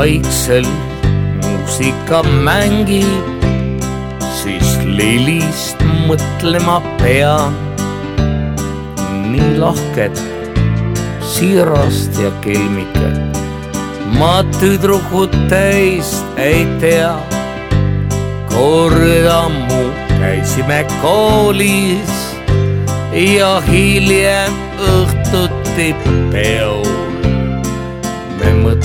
vaikselt muusika mängib, siis lillist mõtlema pean. nii lahket, siirast ja kelmiket ma tüdrukut teist ei tea. kord ammu käisime koolis ja hiljem õhtuti peol.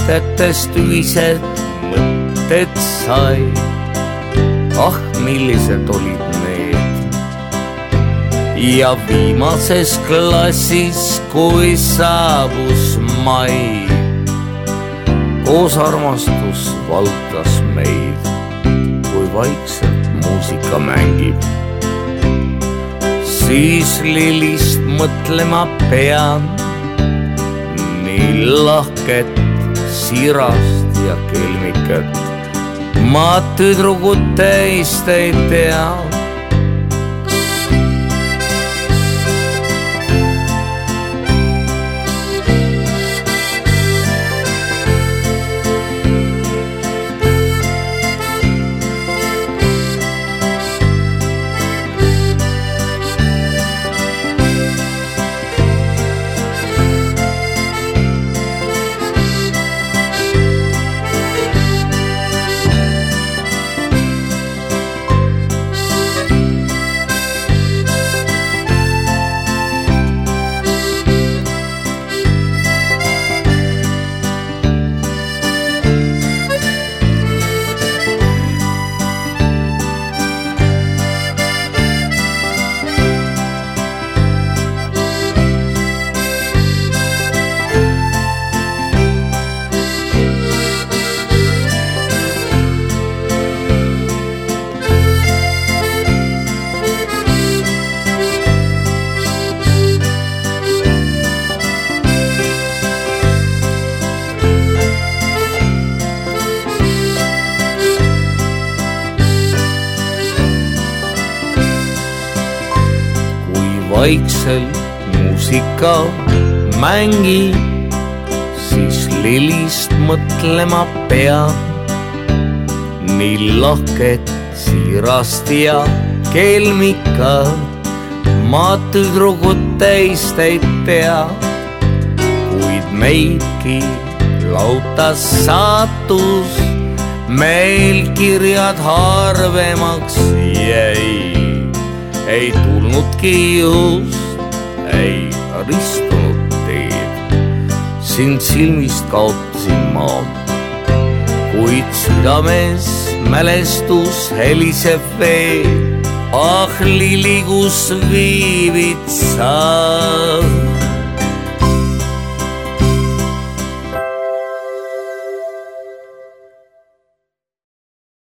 Mõtetest ühised mõtted sai. ah, millised olid need. ja viimases klassis, kui saabus mai, koos armastus valdas meid, kui vaikselt muusika mängib siis lillist mõtlema pean. nii lahket, siirast ja kelmikat. Ma tüdrukut teist ei tea vaikselt muusika mängib, siis lillist mõtlema pean. nii lahket, siirast ja kelmikat ma tüdrukut teist ei tea, kuid meidki lautas saatus, meil kirjad harvemaks jäi ei tulnudki just, ei ristunud teed. sind silmist kaotasin ma, kuid südames mälestus heliseb veel. ah lili, kus viibid sa?